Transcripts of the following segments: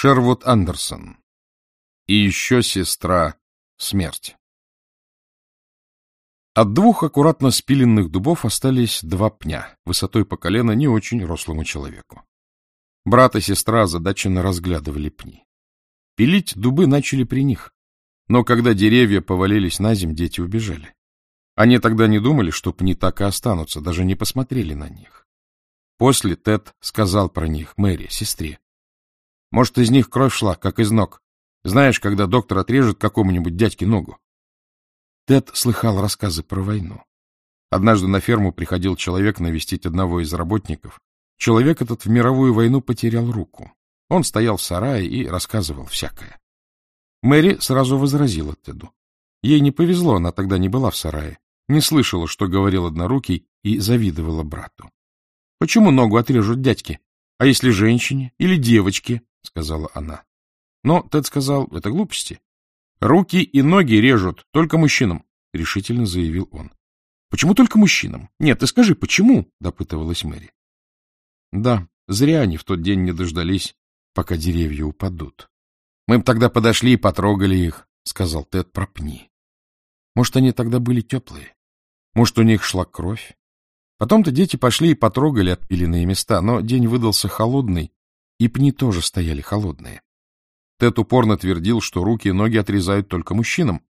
Шервуд Андерсон. И еще сестра смерть. От двух аккуратно спиленных дубов остались два пня, высотой по колено не очень рослому человеку. Брат и сестра озадаченно разглядывали пни. Пилить дубы начали при них, но когда деревья повалились на земь, дети убежали. Они тогда не думали, что пни так и останутся, даже не посмотрели на них. После Тед сказал про них Мэри, сестре. Может, из них кровь шла, как из ног. Знаешь, когда доктор отрежет какому-нибудь дядьке ногу. Тед слыхал рассказы про войну. Однажды на ферму приходил человек навестить одного из работников. Человек этот в мировую войну потерял руку. Он стоял в сарае и рассказывал всякое. Мэри сразу возразила Теду. Ей не повезло, она тогда не была в сарае, не слышала, что говорил однорукий, и завидовала брату. — Почему ногу отрежут дядьки? А если женщине или девочке? — сказала она. Но Тед сказал, — это глупости. Руки и ноги режут только мужчинам, — решительно заявил он. — Почему только мужчинам? Нет, ты скажи, почему? — допытывалась Мэри. Да, зря они в тот день не дождались, пока деревья упадут. Мы бы тогда подошли и потрогали их, — сказал Тед про пни. Может, они тогда были теплые? Может, у них шла кровь? Потом-то дети пошли и потрогали отпиленные места, но день выдался холодный, и пни тоже стояли холодные. Тед упорно твердил, что руки и ноги отрезают только мужчинам.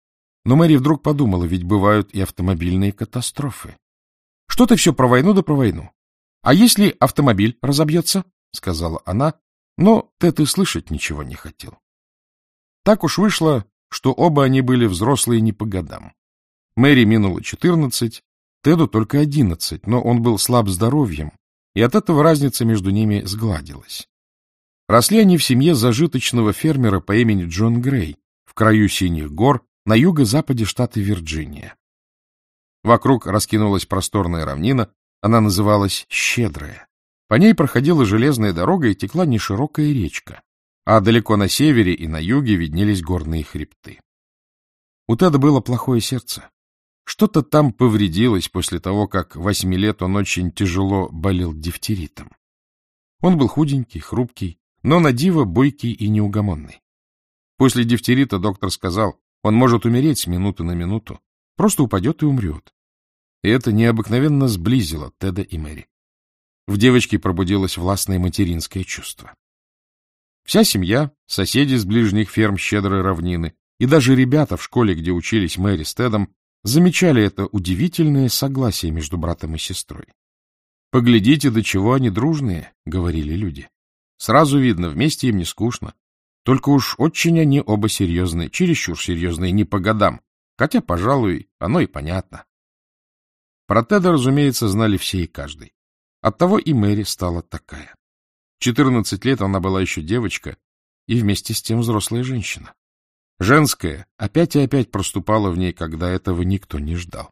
Но Мэри вдруг подумала, ведь бывают и автомобильные катастрофы. — Что ты все про войну да про войну? А если автомобиль разобьется? — сказала она, но Тед и слышать ничего не хотел. Так уж вышло, что оба они были взрослые не по годам. Мэри минуло четырнадцать, Теду только одиннадцать, но он был слаб здоровьем, и от этого разница между ними сгладилась. Росли они в семье зажиточного фермера по имени Джон Грей в краю Синих гор на юго-западе штата Вирджиния. Вокруг раскинулась просторная равнина, она называлась Щедрая. По ней проходила железная дорога и текла неширокая речка, а далеко на севере и на юге виднелись горные хребты. У Теда было плохое сердце. Что-то там повредилось после того, как восьми лет он очень тяжело болел дифтеритом. Он был худенький, хрупкий, но на диво бойкий и неугомонный. После дифтерита доктор сказал, он может умереть с минуты на минуту, просто упадет и умрет. И это необыкновенно сблизило Теда и Мэри. В девочке пробудилось властное материнское чувство. Вся семья, соседи с ближних ферм щедрой равнины и даже ребята в школе, где учились Мэри с Тедом, замечали это удивительное согласие между братом и сестрой. «Поглядите, до чего они дружные», — говорили люди. Сразу видно, вместе им не скучно. Только уж очень они оба серьезные, чересчур серьезные, не по годам. Хотя, пожалуй, оно и понятно. Про Теда, разумеется, знали все и каждый. Оттого и Мэри стала такая. Четырнадцать лет она была еще девочка и вместе с тем взрослая женщина. Женская опять и опять проступала в ней, когда этого никто не ждал.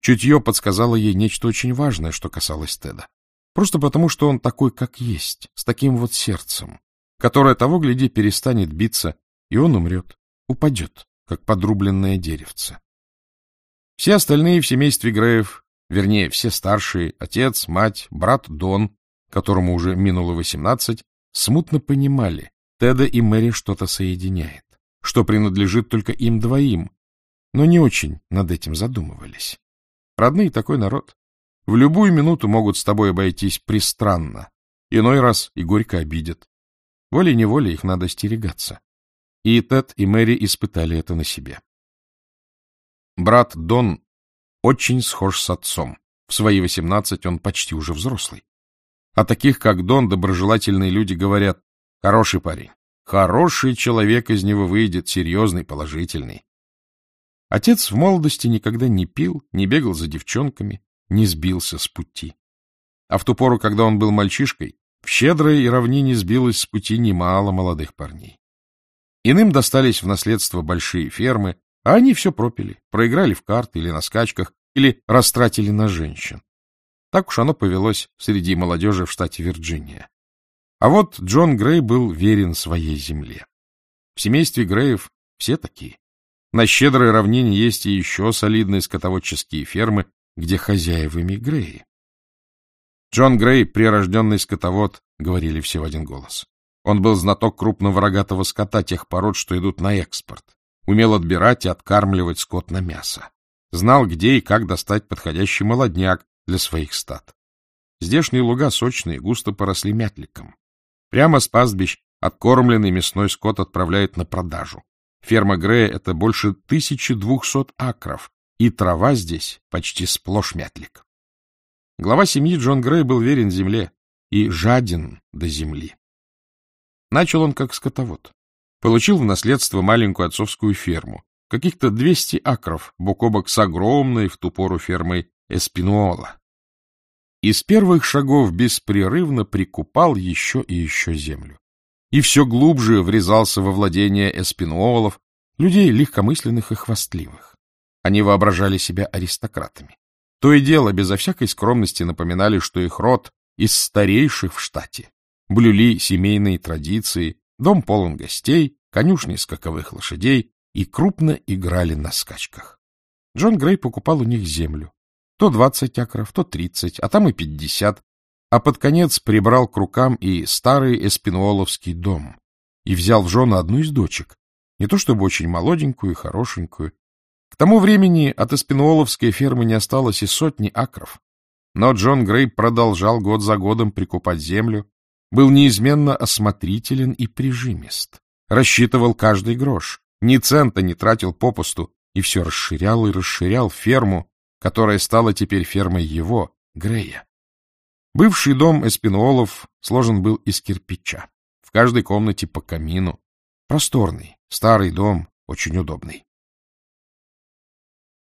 Чутье подсказало ей нечто очень важное, что касалось Теда. Просто потому, что он такой, как есть, с таким вот сердцем, которое того, гляди, перестанет биться, и он умрет, упадет, как подрубленное деревце. Все остальные в семействе Греев, вернее, все старшие, отец, мать, брат Дон, которому уже минуло восемнадцать, смутно понимали, Теда и Мэри что-то соединяет, что принадлежит только им двоим, но не очень над этим задумывались. Родные такой народ. В любую минуту могут с тобой обойтись пристранно, иной раз и горько обидят. Волей-неволей их надо стерегаться. И Тед, и Мэри испытали это на себе. Брат Дон очень схож с отцом. В свои восемнадцать он почти уже взрослый. А таких, как Дон, доброжелательные люди говорят, хороший парень, хороший человек из него выйдет, серьезный, положительный. Отец в молодости никогда не пил, не бегал за девчонками, не сбился с пути. А в ту пору, когда он был мальчишкой, в щедрой и равнине сбилось с пути немало молодых парней. Иным достались в наследство большие фермы, а они все пропили, проиграли в карты или на скачках, или растратили на женщин. Так уж оно повелось среди молодежи в штате Вирджиния. А вот Джон Грей был верен своей земле. В семействе Греев все такие. На щедрой равнине есть и еще солидные скотоводческие фермы, где хозяевами Греи. Джон Грей — прирожденный скотовод, — говорили все в один голос. Он был знаток крупного рогатого скота тех пород, что идут на экспорт. Умел отбирать и откармливать скот на мясо. Знал, где и как достать подходящий молодняк для своих стад. Здешние луга сочные, густо поросли мятликом. Прямо с пастбищ откормленный мясной скот отправляют на продажу. Ферма Грея — это больше 1200 акров, и трава здесь почти сплошь мятлик. Глава семьи Джон Грей был верен земле и жаден до земли. Начал он как скотовод. Получил в наследство маленькую отцовскую ферму, каких-то 200 акров, бок о бок с огромной в ту пору фермой Эспинуола. Из первых шагов беспрерывно прикупал еще и еще землю. И все глубже врезался во владение эспинуолов, людей легкомысленных и хвастливых. Они воображали себя аристократами. То и дело, безо всякой скромности напоминали, что их род из старейших в штате. Блюли семейные традиции, дом полон гостей, конюшни скаковых лошадей и крупно играли на скачках. Джон Грей покупал у них землю. То двадцать акров, то тридцать, а там и пятьдесят, а под конец прибрал к рукам и старый эспинуоловский дом и взял в жены одну из дочек, не то чтобы очень молоденькую и хорошенькую, к тому времени от эспинуоловской фермы не осталось и сотни акров. Но Джон Грей продолжал год за годом прикупать землю, был неизменно осмотрителен и прижимист, рассчитывал каждый грош, ни цента не тратил попусту и все расширял и расширял ферму, которая стала теперь фермой его, Грея. Бывший дом Эспинуолов сложен был из кирпича, в каждой комнате по камину. Просторный, старый дом, очень удобный.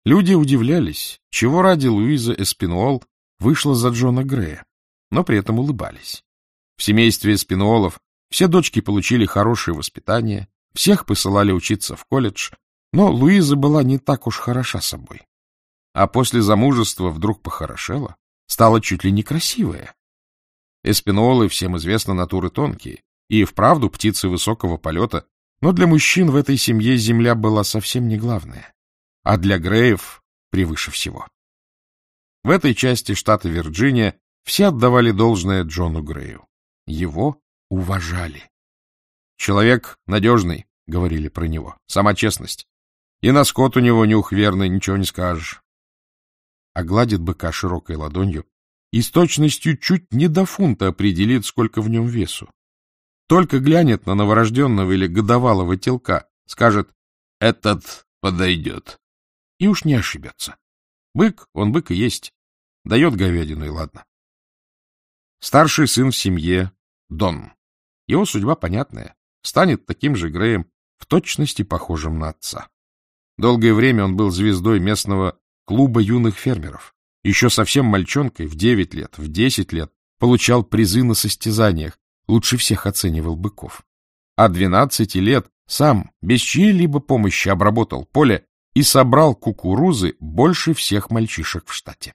Люди удивлялись, чего ради Луиза Эспинуол вышла за Джона Грея, но при этом улыбались. В семействе Эспинуолов все дочки получили хорошее воспитание, всех посылали учиться в колледж, но Луиза была не так уж хороша собой. А после замужества вдруг похорошела, стала чуть ли не красивая. Эспинолы, всем известно, натуры тонкие, и вправду птицы высокого полета, но для мужчин в этой семье земля была совсем не главная а для Греев превыше всего. В этой части штата Вирджиния все отдавали должное Джону Грею. Его уважали. «Человек надежный», — говорили про него, — «сама честность. И на скот у него нюх верный, ничего не скажешь». Огладит быка широкой ладонью и с точностью чуть не до фунта определит, сколько в нем весу. Только глянет на новорожденного или годовалого телка, скажет «этот подойдет» и уж не ошибется. Бык, он бык и есть. Дает говядину, и ладно. Старший сын в семье — Дон. Его судьба понятная. Станет таким же Греем, в точности похожим на отца. Долгое время он был звездой местного клуба юных фермеров. Еще совсем мальчонкой, в девять лет, в десять лет, получал призы на состязаниях, лучше всех оценивал быков. А двенадцати лет сам, без чьей-либо помощи, обработал поле и собрал кукурузы больше всех мальчишек в штате.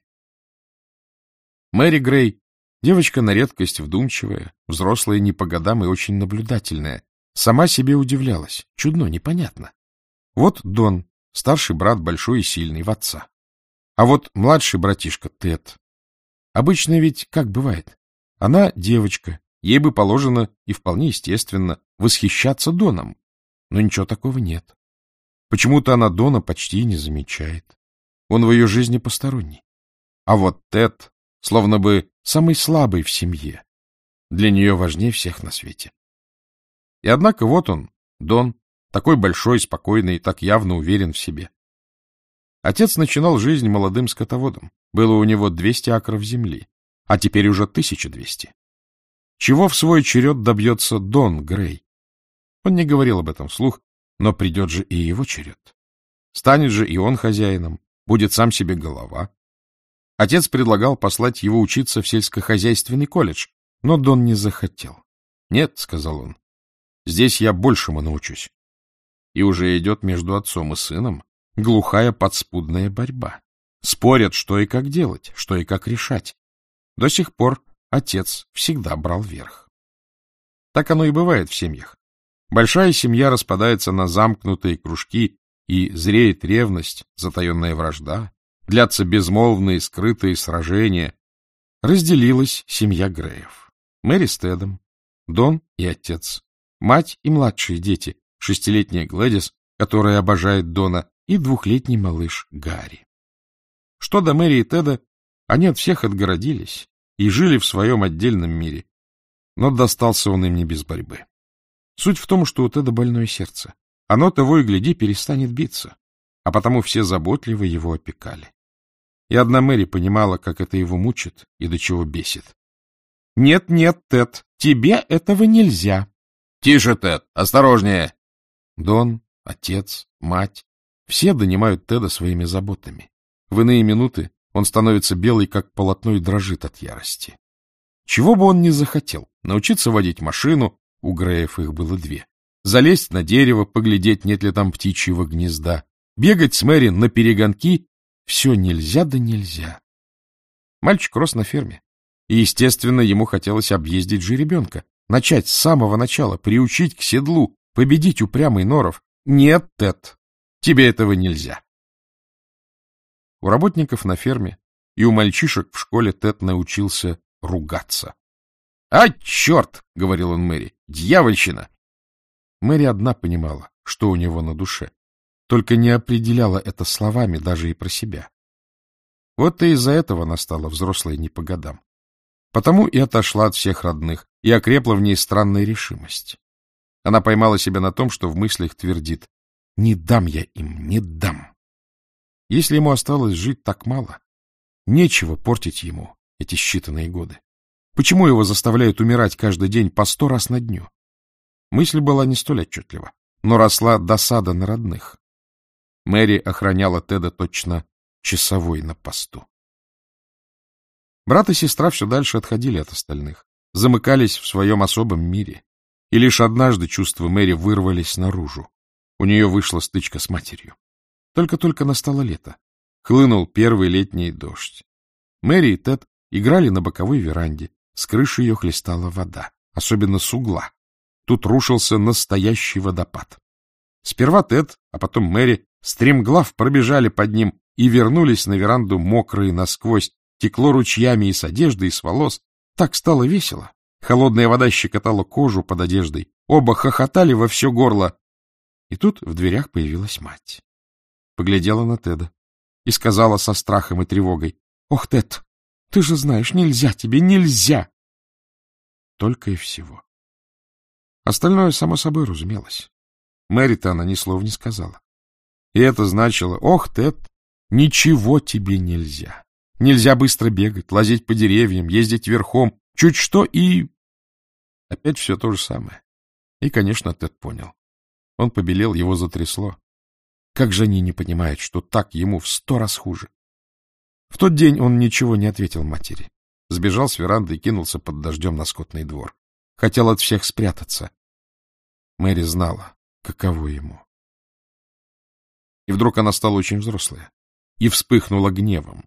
Мэри Грей, девочка на редкость вдумчивая, взрослая не по годам и очень наблюдательная, сама себе удивлялась, чудно, непонятно. Вот Дон, старший брат большой и сильный, в отца. А вот младший братишка Тед. Обычно ведь как бывает? Она девочка, ей бы положено и вполне естественно восхищаться Доном. Но ничего такого нет. Почему-то она Дона почти не замечает. Он в ее жизни посторонний. А вот Тед, словно бы самый слабый в семье, для нее важнее всех на свете. И однако вот он, Дон, такой большой, спокойный и так явно уверен в себе. Отец начинал жизнь молодым скотоводом. Было у него 200 акров земли, а теперь уже 1200. Чего в свой черед добьется Дон Грей? Он не говорил об этом вслух, но придет же и его черед. Станет же и он хозяином, будет сам себе голова. Отец предлагал послать его учиться в сельскохозяйственный колледж, но Дон не захотел. — Нет, — сказал он, — здесь я большему научусь. И уже идет между отцом и сыном глухая подспудная борьба. Спорят, что и как делать, что и как решать. До сих пор отец всегда брал верх. Так оно и бывает в семьях. Большая семья распадается на замкнутые кружки, и зреет ревность, затаенная вражда, длятся безмолвные скрытые сражения. Разделилась семья Греев. Мэри с Тедом, Дон и отец, мать и младшие дети, шестилетняя Глэдис, которая обожает Дона, и двухлетний малыш Гарри. Что до Мэри и Теда, они от всех отгородились и жили в своем отдельном мире, но достался он им не без борьбы. Суть в том, что у Теда больное сердце. Оно того и гляди перестанет биться, а потому все заботливо его опекали. И одна Мэри понимала, как это его мучит и до чего бесит. — Нет, нет, Тед, тебе этого нельзя. — Тише, Тед, осторожнее. Дон, отец, мать — все донимают Теда своими заботами. В иные минуты он становится белый, как полотно, и дрожит от ярости. Чего бы он ни захотел — научиться водить машину, у Греев их было две, залезть на дерево, поглядеть, нет ли там птичьего гнезда, бегать с Мэри на перегонки — все нельзя да нельзя. Мальчик рос на ферме, и, естественно, ему хотелось объездить жеребенка, начать с самого начала, приучить к седлу, победить упрямый норов. Нет, Тед, тебе этого нельзя. У работников на ферме и у мальчишек в школе Тед научился ругаться. — А, черт! — говорил он Мэри. — Дьявольщина! Мэри одна понимала, что у него на душе, только не определяла это словами даже и про себя. Вот и из-за этого она стала взрослой не по годам. Потому и отошла от всех родных, и окрепла в ней странная решимость. Она поймала себя на том, что в мыслях твердит «Не дам я им, не дам». Если ему осталось жить так мало, нечего портить ему эти считанные годы. Почему его заставляют умирать каждый день по сто раз на дню? Мысль была не столь отчетлива, но росла досада на родных. Мэри охраняла Теда точно часовой на посту. Брат и сестра все дальше отходили от остальных, замыкались в своем особом мире. И лишь однажды чувства Мэри вырвались наружу. У нее вышла стычка с матерью. Только-только настало лето. Хлынул первый летний дождь. Мэри и Тед играли на боковой веранде. С крыши ее хлестала вода, особенно с угла. Тут рушился настоящий водопад. Сперва Тед, а потом Мэри, стремглав пробежали под ним и вернулись на веранду мокрые насквозь, текло ручьями и с одежды, и с волос. Так стало весело. Холодная вода щекотала кожу под одеждой. Оба хохотали во все горло. И тут в дверях появилась мать. Поглядела на Теда и сказала со страхом и тревогой. — Ох, Тед, ты же знаешь, нельзя тебе, нельзя! Только и всего. Остальное, само собой, разумелось. Мэри-то она ни слова не сказала. И это значило, ох, Тед, ничего тебе нельзя. Нельзя быстро бегать, лазить по деревьям, ездить верхом. Чуть что и... Опять все то же самое. И, конечно, Тед понял. Он побелел, его затрясло. Как же они не понимают, что так ему в сто раз хуже? В тот день он ничего не ответил матери. Сбежал с веранды и кинулся под дождем на скотный двор. Хотел от всех спрятаться. Мэри знала, каково ему. И вдруг она стала очень взрослая и вспыхнула гневом.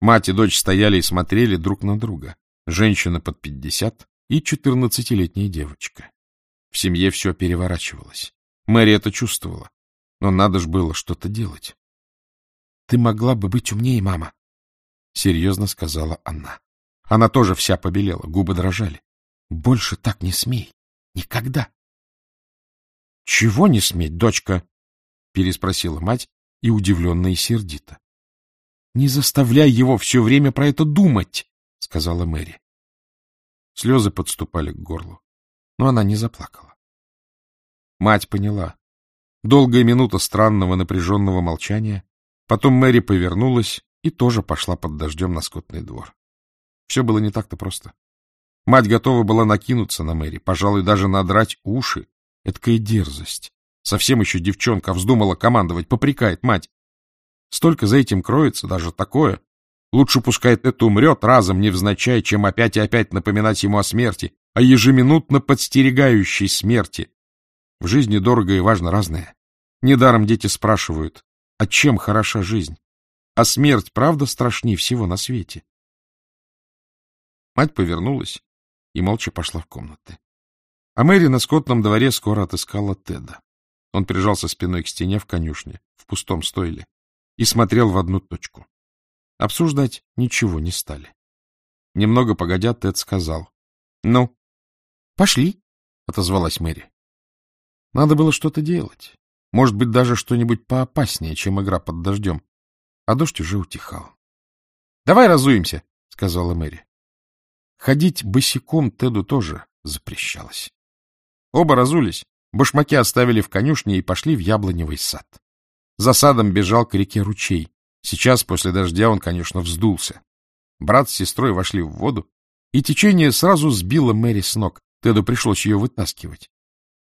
Мать и дочь стояли и смотрели друг на друга. Женщина под пятьдесят и четырнадцатилетняя девочка. В семье все переворачивалось. Мэри это чувствовала. Но надо ж было что-то делать. — Ты могла бы быть умнее, мама, — серьезно сказала она. Она тоже вся побелела, губы дрожали. — Больше так не смей. Никогда. — Чего не сметь, дочка? — переспросила мать и удивленно и сердито. — Не заставляй его все время про это думать, — сказала Мэри. Слезы подступали к горлу, но она не заплакала. Мать поняла. Долгая минута странного напряженного молчания. Потом Мэри повернулась и тоже пошла под дождем на скотный двор. Все было не так-то просто. Мать готова была накинуться на Мэри, пожалуй, даже надрать уши. Эдакая дерзость. Совсем еще девчонка вздумала командовать, попрекает мать. Столько за этим кроется, даже такое. Лучше пускай это умрет разом, невзначай, чем опять и опять напоминать ему о смерти, о ежеминутно подстерегающей смерти. В жизни дорого и важно разное. Недаром дети спрашивают, а чем хороша жизнь? А смерть, правда, страшнее всего на свете? Мать повернулась и молча пошла в комнаты. А Мэри на скотном дворе скоро отыскала Теда. Он прижался спиной к стене в конюшне, в пустом стойле и смотрел в одну точку. Обсуждать ничего не стали. Немного погодя, Тед сказал. — Ну, Пошли, — отозвалась Мэри. Надо было что-то делать. Может быть, даже что-нибудь поопаснее, чем игра под дождем. А дождь уже утихал. — Давай разуемся, — сказала Мэри. Ходить босиком Теду тоже запрещалось. Оба разулись, башмаки оставили в конюшне и пошли в яблоневый сад. За садом бежал к реке ручей. Сейчас, после дождя, он, конечно, вздулся. Брат с сестрой вошли в воду, и течение сразу сбило Мэри с ног. Теду пришлось ее вытаскивать.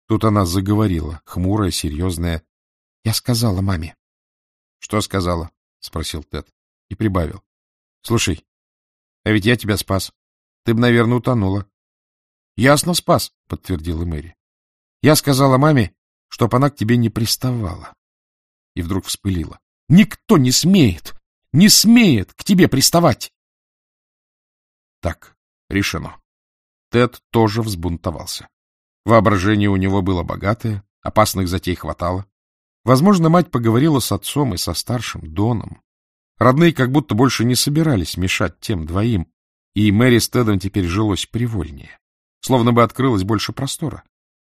Тут она заговорила, хмурая, серьезная. — Я сказала маме. — Что сказала? — спросил Тед и прибавил. — Слушай, а ведь я тебя спас. Ты бы, наверное, утонула. — Ясно спас, — подтвердила Мэри. — Я сказала маме, чтоб она к тебе не приставала. И вдруг вспылила. — Никто не смеет, не смеет к тебе приставать. Так, решено. Тед тоже взбунтовался. Воображение у него было богатое, опасных затей хватало. Возможно, мать поговорила с отцом и со старшим Доном. Родные как будто больше не собирались мешать тем двоим, и Мэри с Тедом теперь жилось привольнее. Словно бы открылось больше простора.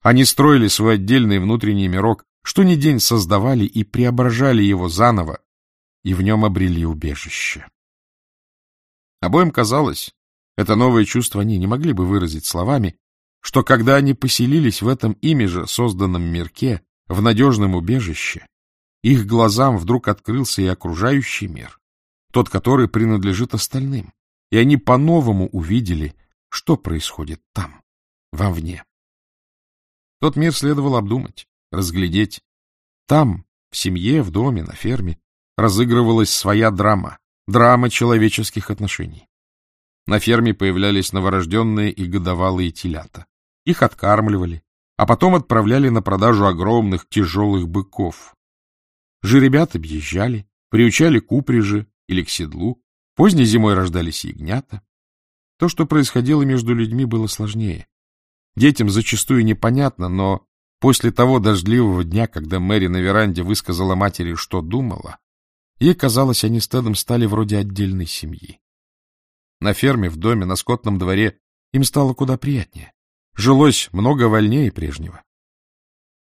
Они строили свой отдельный внутренний мирок, что ни день создавали и преображали его заново, и в нем обрели убежище. Обоим казалось, это новое чувство они не могли бы выразить словами, что когда они поселились в этом ими же созданном мирке, в надежном убежище, их глазам вдруг открылся и окружающий мир, тот, который принадлежит остальным, и они по-новому увидели, что происходит там, вовне. Тот мир следовало обдумать, разглядеть. Там, в семье, в доме, на ферме, разыгрывалась своя драма, драма человеческих отношений. На ферме появлялись новорожденные и годовалые телята. Их откармливали, а потом отправляли на продажу огромных тяжелых быков. Жеребят объезжали, приучали к упряжи или к седлу, поздней зимой рождались ягнята. То, что происходило между людьми, было сложнее. Детям зачастую непонятно, но после того дождливого дня, когда Мэри на веранде высказала матери, что думала, ей казалось, они с Тедом стали вроде отдельной семьи. На ферме, в доме, на скотном дворе им стало куда приятнее. Жилось много вольнее прежнего.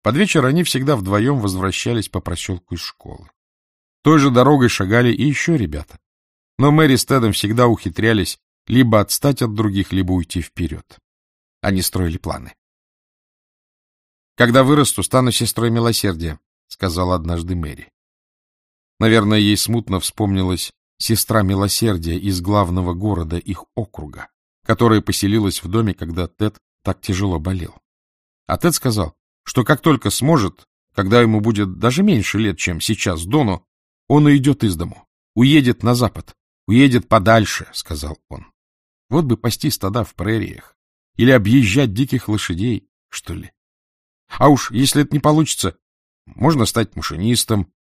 Под вечер они всегда вдвоем возвращались по проселку из школы. Той же дорогой шагали и еще ребята. Но Мэри с Тедом всегда ухитрялись либо отстать от других, либо уйти вперед. Они строили планы. «Когда вырасту, стану сестрой милосердия», — сказала однажды Мэри. Наверное, ей смутно вспомнилась сестра милосердия из главного города их округа, которая поселилась в доме, когда Тед так тяжело болел. А Тед сказал, что как только сможет, когда ему будет даже меньше лет, чем сейчас Дону, он уйдет из дому, уедет на запад, уедет подальше, — сказал он. Вот бы пасти стада в прериях или объезжать диких лошадей, что ли. А уж если это не получится, можно стать машинистом.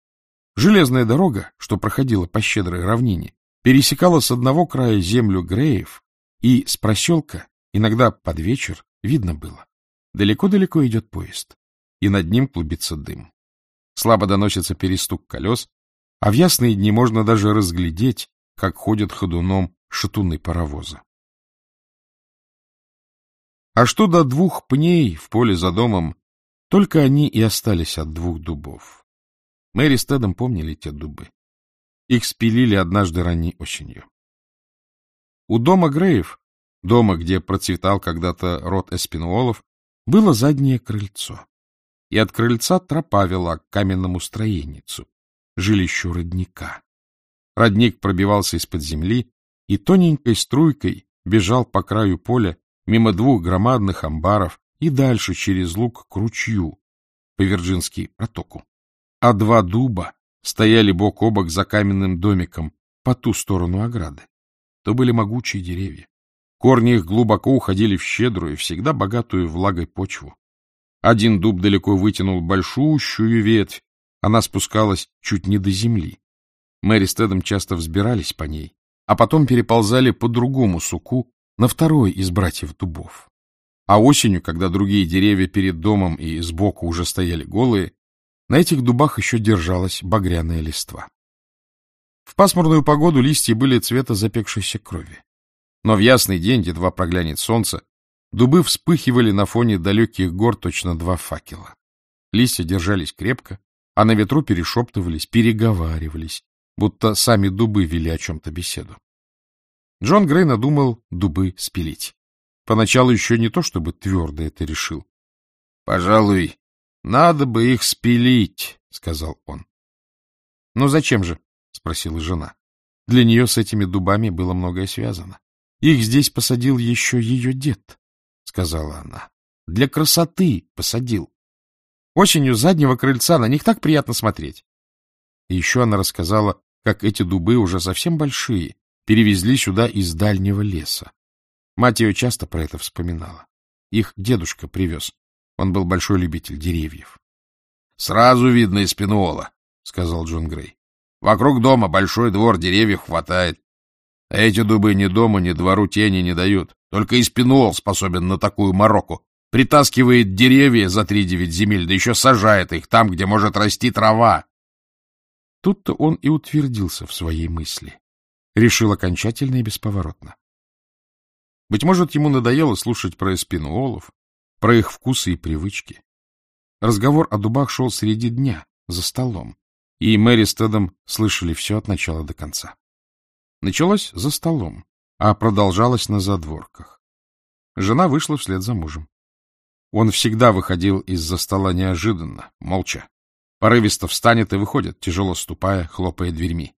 Железная дорога, что проходила по щедрой равнине, пересекала с одного края землю Греев, и с проселка, иногда под вечер, Видно было. Далеко-далеко идет поезд, и над ним клубится дым. Слабо доносится перестук колес, а в ясные дни можно даже разглядеть, как ходят ходуном шатуны паровоза. А что до двух пней в поле за домом, только они и остались от двух дубов. Мэри с Тедом помнили те дубы. Их спилили однажды ранней осенью. У дома Греев дома, где процветал когда-то род эспинуолов, было заднее крыльцо. И от крыльца тропа вела к каменному строеницу, жилищу родника. Родник пробивался из-под земли и тоненькой струйкой бежал по краю поля мимо двух громадных амбаров и дальше через луг к ручью, по Вирджинский протоку. А два дуба стояли бок о бок за каменным домиком по ту сторону ограды. То были могучие деревья. Корни их глубоко уходили в щедрую, всегда богатую влагой почву. Один дуб далеко вытянул большущую ветвь, она спускалась чуть не до земли. Мэри с Тедом часто взбирались по ней, а потом переползали по другому суку на второй из братьев дубов. А осенью, когда другие деревья перед домом и сбоку уже стояли голые, на этих дубах еще держалась багряная листва. В пасмурную погоду листья были цвета запекшейся крови. Но в ясный день, едва проглянет солнце, Дубы вспыхивали на фоне далеких гор точно два факела. Листья держались крепко, а на ветру перешептывались, переговаривались, будто сами дубы вели о чем-то беседу. Джон Грей надумал дубы спилить. Поначалу еще не то, чтобы твердо это решил. — Пожалуй, надо бы их спилить, — сказал он. — Ну зачем же? — спросила жена. Для нее с этими дубами было многое связано. Их здесь посадил еще ее дед, — сказала она. — Для красоты посадил. Осенью заднего крыльца на них так приятно смотреть. Еще она рассказала, как эти дубы, уже совсем большие, перевезли сюда из дальнего леса. Мать ее часто про это вспоминала. Их дедушка привез. Он был большой любитель деревьев. — Сразу видно из пенуола, — сказал Джон Грей. — Вокруг дома большой двор, деревьев хватает. А эти дубы ни дому, ни двору тени не дают. Только из пенуол способен на такую мороку притаскивает деревья за три девять земель, да еще сажает их там, где может расти трава. Тут-то он и утвердился в своей мысли. Решил окончательно и бесповоротно. Быть может, ему надоело слушать про эспинуолов, про их вкусы и привычки. Разговор о дубах шел среди дня, за столом, и Мэри с Тедом слышали все от начала до конца. Началось за столом, а продолжалось на задворках. Жена вышла вслед за мужем. Он всегда выходил из-за стола неожиданно, молча. Порывисто встанет и выходит, тяжело ступая, хлопая дверьми.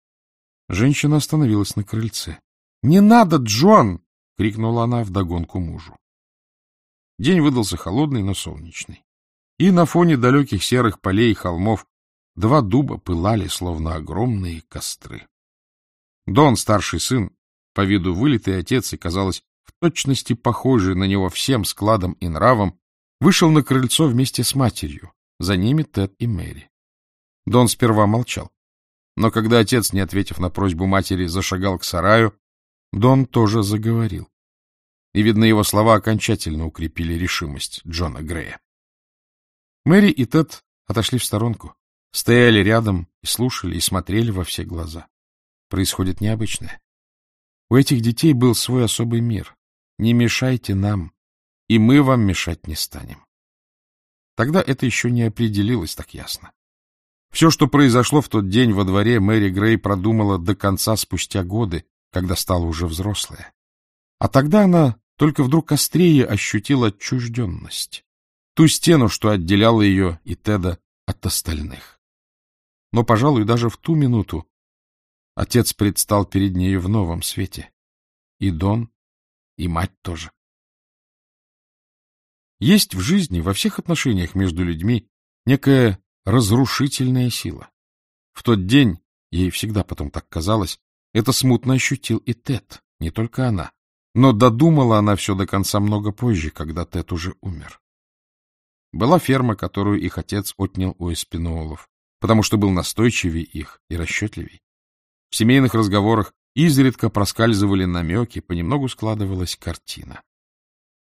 Женщина остановилась на крыльце. — Не надо, Джон! — крикнула она вдогонку мужу. День выдался холодный, но солнечный. И на фоне далеких серых полей и холмов два дуба пылали, словно огромные костры. Дон, старший сын, по виду вылитый отец и, казалось, в точности похожий на него всем складом и нравом, вышел на крыльцо вместе с матерью, за ними Тед и Мэри. Дон сперва молчал, но когда отец, не ответив на просьбу матери, зашагал к сараю, Дон тоже заговорил. И, видно, его слова окончательно укрепили решимость Джона Грея. Мэри и Тед отошли в сторонку, стояли рядом и слушали, и смотрели во все глаза. Происходит необычное. У этих детей был свой особый мир. Не мешайте нам, и мы вам мешать не станем. Тогда это еще не определилось так ясно. Все, что произошло в тот день во дворе, Мэри Грей продумала до конца спустя годы, когда стала уже взрослая. А тогда она только вдруг острее ощутила отчужденность, ту стену, что отделяла ее и Теда от остальных. Но, пожалуй, даже в ту минуту отец предстал перед нею в новом свете. И Дон, и мать тоже. Есть в жизни, во всех отношениях между людьми, некая разрушительная сила. В тот день, ей всегда потом так казалось, это смутно ощутил и Тед, не только она. Но додумала она все до конца много позже, когда Тед уже умер. Была ферма, которую их отец отнял у эспинолов, потому что был настойчивее их и расчетливей. В семейных разговорах изредка проскальзывали намеки, понемногу складывалась картина.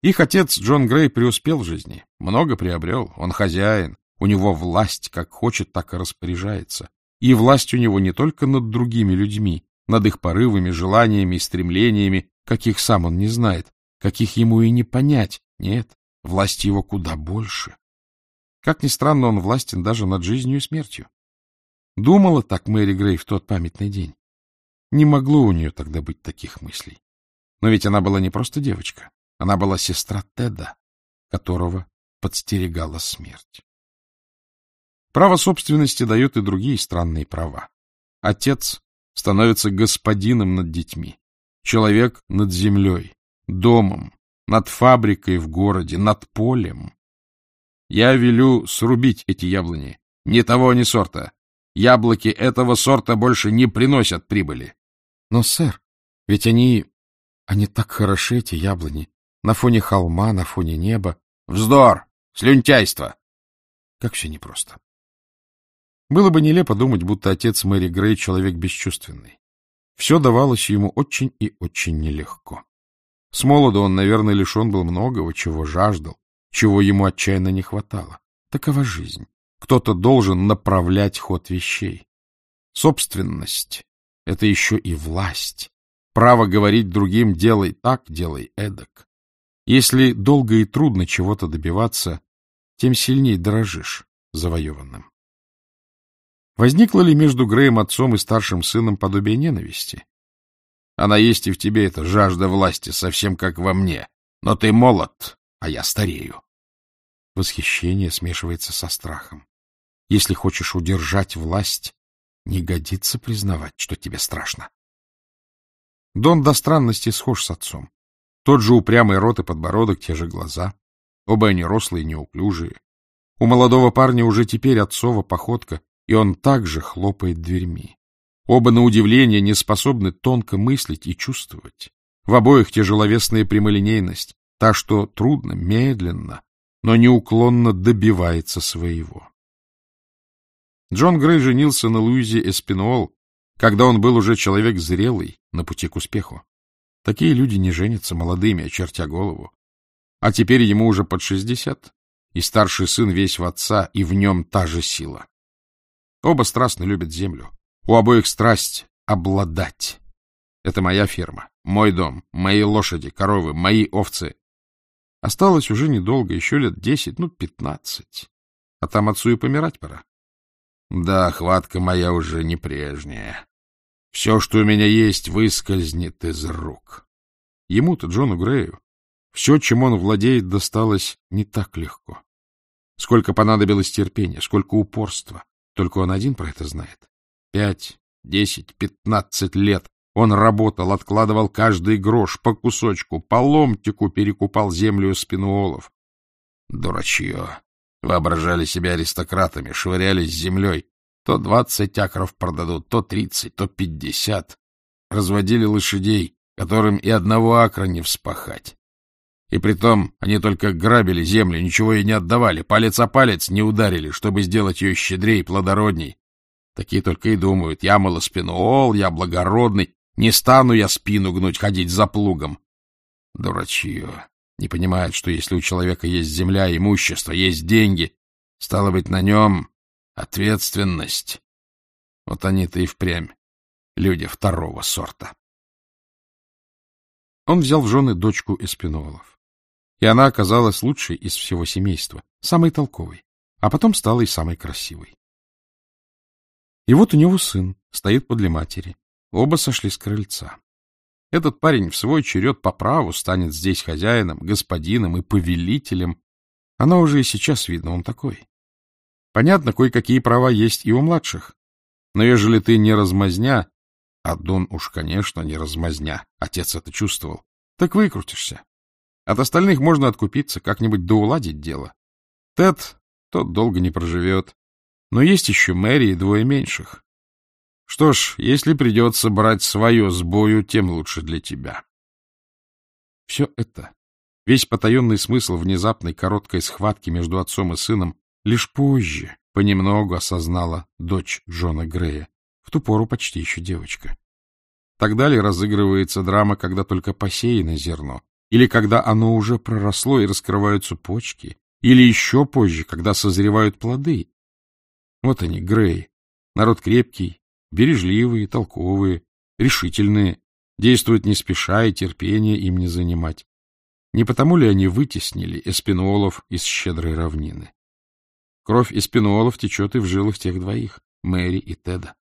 Их отец Джон Грей преуспел в жизни, много приобрел, он хозяин, у него власть, как хочет, так и распоряжается. И власть у него не только над другими людьми, над их порывами, желаниями и стремлениями, каких сам он не знает, каких ему и не понять. Нет, власть его куда больше. Как ни странно, он властен даже над жизнью и смертью. Думала так Мэри Грей в тот памятный день. Не могло у нее тогда быть таких мыслей. Но ведь она была не просто девочка. Она была сестра Теда, которого подстерегала смерть. Право собственности дает и другие странные права. Отец становится господином над детьми, человек над землей, домом, над фабрикой в городе, над полем. Я велю срубить эти яблони, ни того, ни сорта. Яблоки этого сорта больше не приносят прибыли. Но, сэр, ведь они... они так хороши, эти яблони. На фоне холма, на фоне неба. Вздор! Слюнтяйство! Как все непросто. Было бы нелепо думать, будто отец Мэри Грей человек бесчувственный. Все давалось ему очень и очень нелегко. С молоду он, наверное, лишен был многого, чего жаждал, чего ему отчаянно не хватало. Такова жизнь. Кто-то должен направлять ход вещей. Собственность — это еще и власть. Право говорить другим «делай так, делай эдак». Если долго и трудно чего-то добиваться, тем сильнее дрожишь завоеванным. Возникло ли между Греем отцом и старшим сыном подобие ненависти? Она есть и в тебе, эта жажда власти, совсем как во мне. Но ты молод, а я старею. Восхищение смешивается со страхом. Если хочешь удержать власть, не годится признавать, что тебе страшно. Дон до странности схож с отцом. Тот же упрямый рот и подбородок, те же глаза. Оба они рослые неуклюжие. У молодого парня уже теперь отцова походка, и он также хлопает дверьми. Оба, на удивление, не способны тонко мыслить и чувствовать. В обоих тяжеловесная прямолинейность, та, что трудно, медленно, но неуклонно добивается своего. Джон Грей женился на Луизе Эспинуол, когда он был уже человек зрелый, на пути к успеху. Такие люди не женятся молодыми, очертя голову. А теперь ему уже под шестьдесят, и старший сын весь в отца, и в нем та же сила. Оба страстно любят землю. У обоих страсть — обладать. Это моя ферма, мой дом, мои лошади, коровы, мои овцы. Осталось уже недолго, еще лет десять, ну, пятнадцать. А там отцу и помирать пора. Да, хватка моя уже не прежняя. Все, что у меня есть, выскользнет из рук. Ему-то, Джону Грею, все, чем он владеет, досталось не так легко. Сколько понадобилось терпения, сколько упорства. Только он один про это знает. Пять, десять, пятнадцать лет он работал, откладывал каждый грош по кусочку, по ломтику перекупал землю спинуолов. Дурачье. Воображали себя аристократами, швырялись землей. То двадцать акров продадут, то тридцать, то пятьдесят. Разводили лошадей, которым и одного акра не вспахать. И притом они только грабили землю, ничего ей не отдавали, палец о палец не ударили, чтобы сделать ее щедрее и плодородней. Такие только и думают, я малоспинуол, я благородный, не стану я спину гнуть, ходить за плугом. Дурачье. Не понимают, что если у человека есть земля, имущество, есть деньги, стало быть, на нем ответственность. Вот они-то и впрямь люди второго сорта. Он взял в жены дочку Эспинолов и она оказалась лучшей из всего семейства, самой толковой, а потом стала и самой красивой. И вот у него сын стоит подле матери. Оба сошли с крыльца. Этот парень в свой черед по праву станет здесь хозяином, господином и повелителем. Она уже и сейчас видно, он такой. Понятно, кое-какие права есть и у младших. Но ежели ты не размазня, а Дон уж, конечно, не размазня, отец это чувствовал, так выкрутишься. От остальных можно откупиться, как-нибудь доуладить дело. Тед тот долго не проживет. Но есть еще Мэри и двое меньших. Что ж, если придется брать свое с бою, тем лучше для тебя. Все это, весь потаенный смысл внезапной короткой схватки между отцом и сыном, лишь позже понемногу осознала дочь Джона Грея, в ту пору почти еще девочка. Так далее разыгрывается драма, когда только посеяно зерно, или когда оно уже проросло и раскрываются почки, или еще позже, когда созревают плоды. Вот они, Грей, народ крепкий, бережливые, толковые, решительные, действуют не спеша и терпения им не занимать. Не потому ли они вытеснили эспинолов из щедрой равнины? Кровь эспинолов течет и в жилах тех двоих, Мэри и Теда.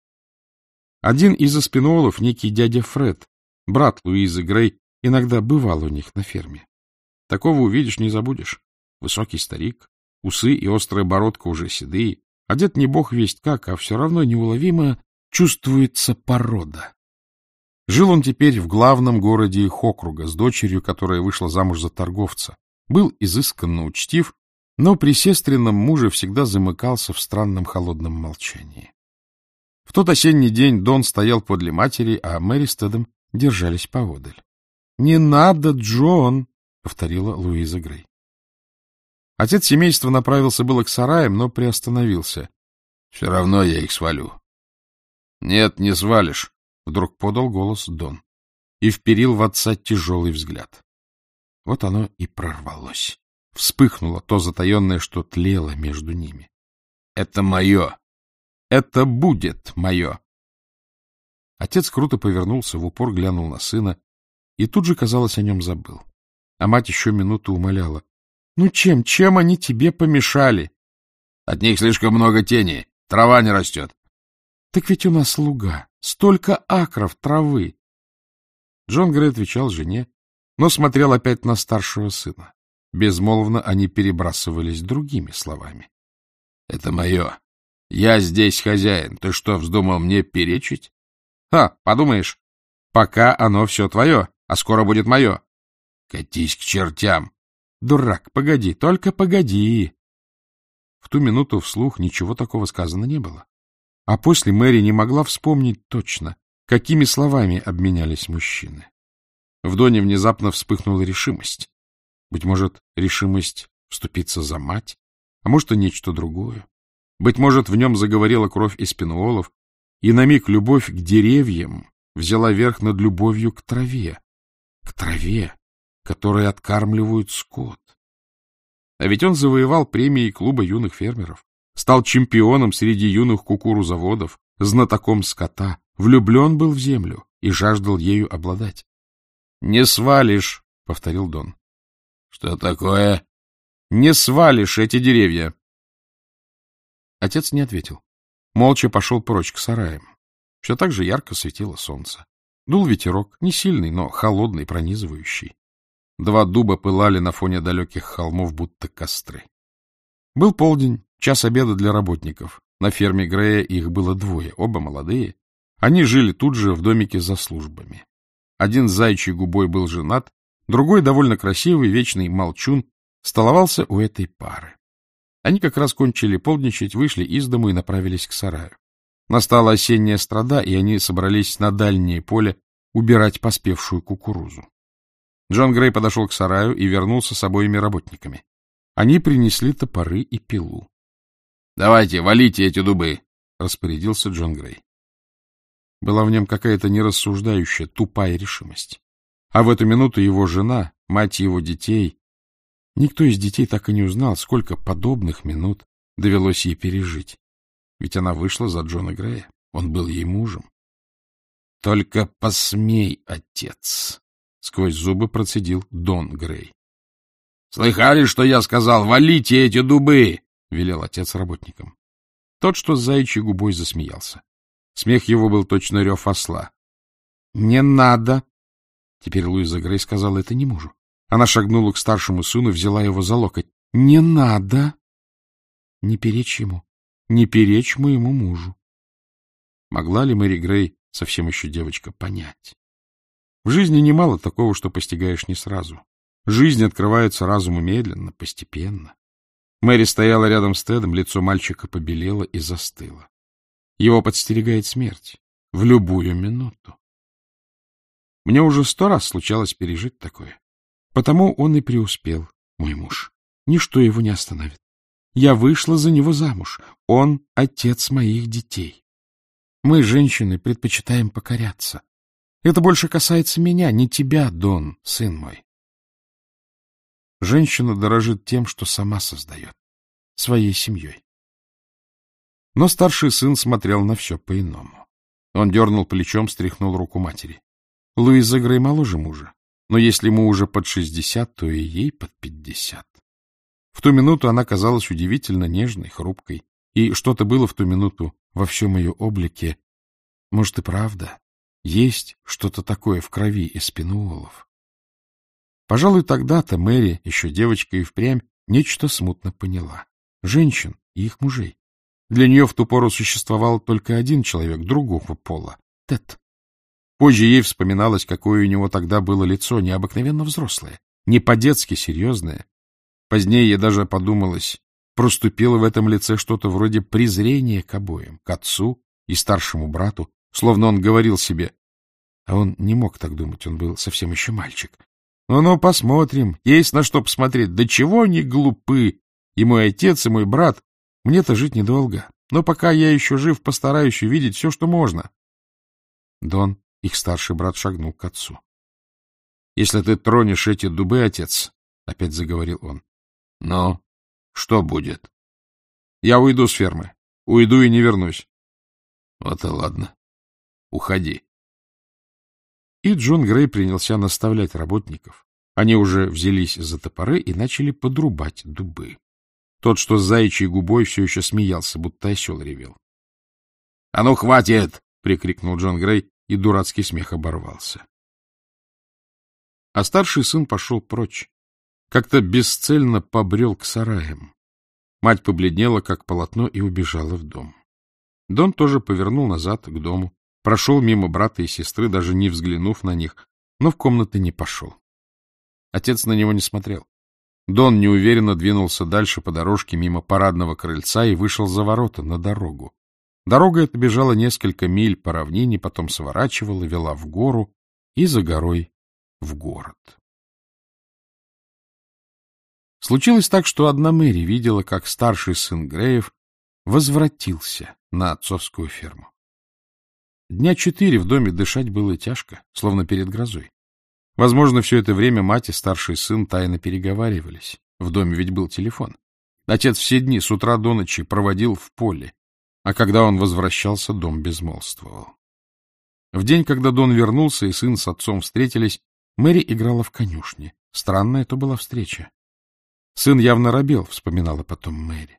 Один из эспинолов, некий дядя Фред, брат Луизы Грей, иногда бывал у них на ферме. Такого увидишь, не забудешь. Высокий старик, усы и острая бородка уже седые, одет не бог весть как, а все равно неуловимо чувствуется порода. Жил он теперь в главном городе их округа с дочерью, которая вышла замуж за торговца. Был изысканно учтив, но при сестренном муже всегда замыкался в странном холодном молчании. В тот осенний день Дон стоял подле матери, а Мэри с держались поодаль. — Не надо, Джон! — повторила Луиза Грей. Отец семейства направился было к сараям, но приостановился. — Все равно я их свалю. — Нет, не свалишь, — вдруг подал голос Дон и вперил в отца тяжелый взгляд. Вот оно и прорвалось. Вспыхнуло то затаенное, что тлело между ними. — Это мое! Это будет мое! Отец круто повернулся, в упор глянул на сына, и тут же, казалось, о нем забыл. А мать еще минуту умоляла. — Ну чем, чем они тебе помешали? — От них слишком много тени, трава не растет. — Так ведь у нас луга, столько акров травы. Джон Грей отвечал жене, но смотрел опять на старшего сына. Безмолвно они перебрасывались другими словами. — Это мое. Я здесь хозяин. Ты что, вздумал мне перечить? — Ха, подумаешь, пока оно все твое, а скоро будет мое. — Катись к чертям. — Дурак, погоди, только погоди. В ту минуту вслух ничего такого сказано не было. А после Мэри не могла вспомнить точно, какими словами обменялись мужчины. В Доне внезапно вспыхнула решимость. Быть может, решимость вступиться за мать, а может и нечто другое. Быть может, в нем заговорила кровь из пенуолов, и на миг любовь к деревьям взяла верх над любовью к траве, к траве, которой откармливают скот. А ведь он завоевал премии клуба юных фермеров, стал чемпионом среди юных кукурузоводов, знатоком скота, влюблен был в землю и жаждал ею обладать. — Не свалишь, — повторил Дон. Что такое? Не свалишь эти деревья. Отец не ответил. Молча пошел прочь к сараям. Все так же ярко светило солнце. Дул ветерок, не сильный, но холодный, пронизывающий. Два дуба пылали на фоне далеких холмов, будто костры. Был полдень, час обеда для работников. На ферме Грея их было двое, оба молодые. Они жили тут же в домике за службами. Один зайчий губой был женат, Другой, довольно красивый, вечный молчун, столовался у этой пары. Они как раз кончили полдничать, вышли из дому и направились к сараю. Настала осенняя страда, и они собрались на дальнее поле убирать поспевшую кукурузу. Джон Грей подошел к сараю и вернулся с обоими работниками. Они принесли топоры и пилу. — Давайте, валите эти дубы! — распорядился Джон Грей. Была в нем какая-то нерассуждающая, тупая решимость. А в эту минуту его жена, мать его детей... Никто из детей так и не узнал, сколько подобных минут довелось ей пережить. Ведь она вышла за Джона Грея. Он был ей мужем. — Только посмей, отец! — сквозь зубы процедил Дон Грей. — Слыхали, что я сказал? Валите эти дубы! — велел отец работникам. Тот, что с заячьей губой, засмеялся. Смех его был точно рев осла. — Не надо! Теперь Луиза Грей сказала это не мужу. Она шагнула к старшему сыну, взяла его за локоть. — Не надо! Не перечь ему, не перечь моему мужу. Могла ли Мэри Грей, совсем еще девочка, понять? В жизни немало такого, что постигаешь не сразу. Жизнь открывается разуму медленно, постепенно. Мэри стояла рядом с Тедом, лицо мальчика побелело и застыло. Его подстерегает смерть в любую минуту. Мне уже сто раз случалось пережить такое. Потому он и преуспел, мой муж. Ничто его не остановит. Я вышла за него замуж. Он — отец моих детей. Мы, женщины, предпочитаем покоряться. Это больше касается меня, не тебя, Дон, сын мой. Женщина дорожит тем, что сама создает, своей семьей. Но старший сын смотрел на все по-иному. Он дернул плечом, стряхнул руку матери. Луиза Грей моложе мужа, но если ему уже под шестьдесят, то и ей под пятьдесят. В ту минуту она казалась удивительно нежной, хрупкой, и что-то было в ту минуту во всем ее облике. Может, и правда, есть что-то такое в крови эспинуолов. Пожалуй, тогда-то Мэри, еще девочка и впрямь, нечто смутно поняла. Женщин и их мужей. Для нее в ту пору существовал только один человек другого пола — Тед. Позже ей вспоминалось, какое у него тогда было лицо, необыкновенно взрослое, не по-детски серьезное. Позднее ей даже подумалось, проступило в этом лице что-то вроде презрения к обоим, к отцу и старшему брату, словно он говорил себе, а он не мог так думать, он был совсем еще мальчик. Ну-ну, посмотрим, есть на что посмотреть, да чего они глупы, и мой отец, и мой брат, мне-то жить недолго, но пока я еще жив, постараюсь увидеть все, что можно. Дон их старший брат шагнул к отцу. — Если ты тронешь эти дубы, отец, — опять заговорил он. — Ну, что будет? — Я уйду с фермы. Уйду и не вернусь. — Вот и ладно. Уходи. И Джон Грей принялся наставлять работников, Они уже взялись за топоры и начали подрубать дубы. Тот, что с заячьей губой, все еще смеялся, будто осел ревел. — А ну, хватит! — прикрикнул Джон Грей, и дурацкий смех оборвался. А старший сын пошел прочь. Как-то бесцельно побрел к сараям. Мать побледнела, как полотно, и убежала в дом. Дон тоже повернул назад к дому, прошел мимо брата и сестры, даже не взглянув на них, но в комнаты не пошел. Отец на него не смотрел. Дон неуверенно двинулся дальше по дорожке мимо парадного крыльца и вышел за ворота на дорогу. Дорога эта бежала несколько миль по равнине, потом сворачивала, вела в гору и за горой в город. Случилось так, что одна Мэри видела, как старший сын Греев возвратился на отцовскую ферму. Дня четыре в доме дышать было тяжко, словно перед грозой. Возможно, все это время мать и старший сын тайно переговаривались. В доме ведь был телефон. Отец все дни с утра до ночи проводил в поле, а когда он возвращался, дом безмолвствовал. В день, когда Дон вернулся и сын с отцом встретились, Мэри играла в конюшне. Странная это была встреча. Сын явно робел, вспоминала потом Мэри.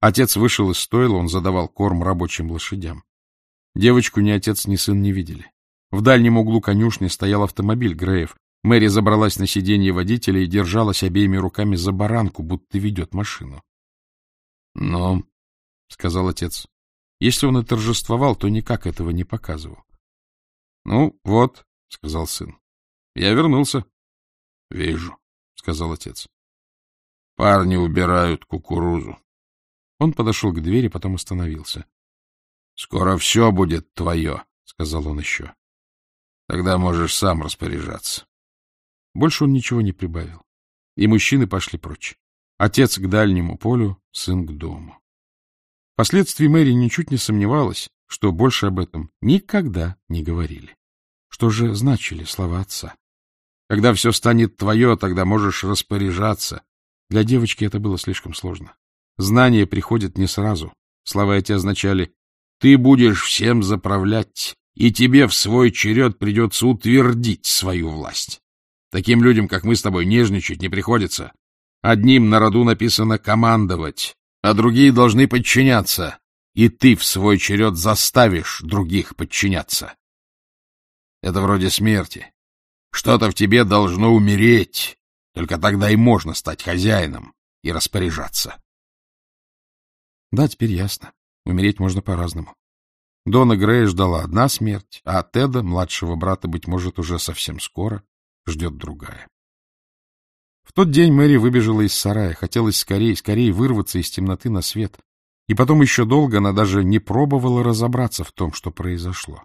Отец вышел из стойла, он задавал корм рабочим лошадям. Девочку ни отец, ни сын не видели. В дальнем углу конюшни стоял автомобиль Греев. Мэри забралась на сиденье водителя и держалась обеими руками за баранку, будто ведет машину. — Ну, — сказал отец, — если он и торжествовал, то никак этого не показывал. — Ну, вот, — сказал сын, — я вернулся. — Вижу, — сказал отец. — Парни убирают кукурузу. Он подошел к двери, потом остановился. — Скоро все будет твое, — сказал он еще. Тогда можешь сам распоряжаться. Больше он ничего не прибавил. И мужчины пошли прочь. Отец к дальнему полю, сын к дому. Впоследствии Мэри ничуть не сомневалась, что больше об этом никогда не говорили. Что же значили слова отца? Когда все станет твое, тогда можешь распоряжаться. Для девочки это было слишком сложно. Знания приходят не сразу. Слова эти означали «ты будешь всем заправлять, и тебе в свой черед придется утвердить свою власть. Таким людям, как мы с тобой, нежничать не приходится. Одним на роду написано «командовать», а другие должны подчиняться, и ты в свой черед заставишь других подчиняться. Это вроде смерти. Что-то в тебе должно умереть, только тогда и можно стать хозяином и распоряжаться. Да, теперь ясно. Умереть можно по-разному. Дона Грея ждала одна смерть, а Теда, младшего брата, быть может, уже совсем скоро, ждет другая. В тот день Мэри выбежала из сарая, хотелось скорее, скорее вырваться из темноты на свет, и потом еще долго она даже не пробовала разобраться в том, что произошло.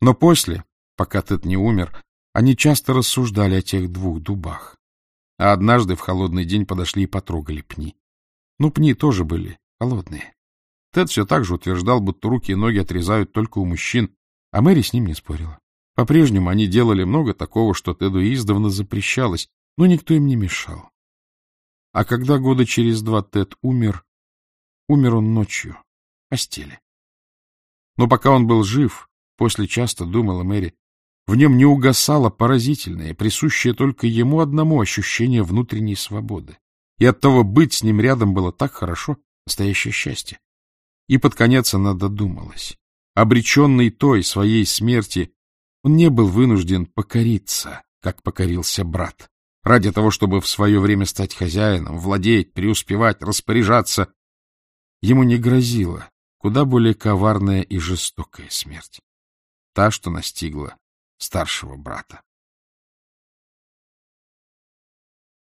Но после, пока Тед не умер, они часто рассуждали о тех двух дубах. А однажды в холодный день подошли и потрогали пни. Ну, пни тоже были холодные. Тед все так же утверждал, будто руки и ноги отрезают только у мужчин, а Мэри с ним не спорила. По-прежнему они делали много такого, что Теду издавна запрещалось, но никто им не мешал. А когда года через два Тед умер, умер он ночью, постели. Но пока он был жив, после часто думала Мэри, в нем не угасало поразительное, присущее только ему одному ощущение внутренней свободы. И оттого быть с ним рядом было так хорошо, настоящее счастье. И под конец она додумалась. Обреченный той своей смерти, он не был вынужден покориться, как покорился брат, ради того, чтобы в свое время стать хозяином, владеть, преуспевать, распоряжаться. Ему не грозила куда более коварная и жестокая смерть. Та, что настигла старшего брата.